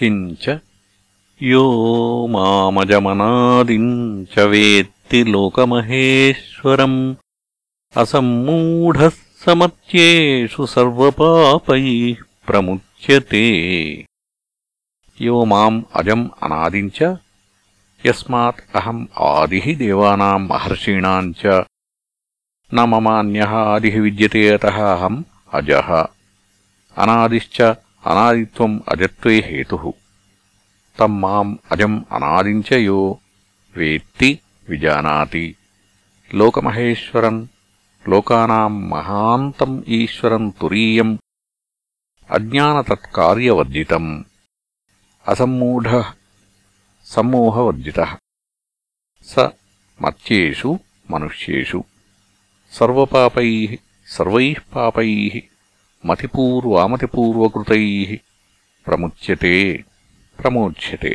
किञ्च यो मामजमनादिम् च वेत्ति लोकमहेश्वरम् असम्मूढः समत्येषु सर्वपापैः प्रमुच्यते यो माम् अजम् अनादिम् च यस्मात् अहम् आदिः देवानाम् महर्षीणाम् च न मम अन्यः आदिः विद्यते अतः अहम् अजः अनादिश्च అనాదిత్వం అజత్వే హేతు. తమ్మాం అజం అనాదించయో వేత్తి విజానాతి. లోకమహేశ్వరం లోకానా మహాంతం ఈశ్వరం తురీయం అజ్ఞానతత్కార్యవర్జితం. అసమ్మూఢ సమ్మోహవర్జిత. స మర్త్యేషు మనుష్యేషు. సర్వపాపై సర్వై పాపై. మతిపూర్వామతిపూర్వకృతై ప్రముచ్యతే ప్రమోచ్యతే.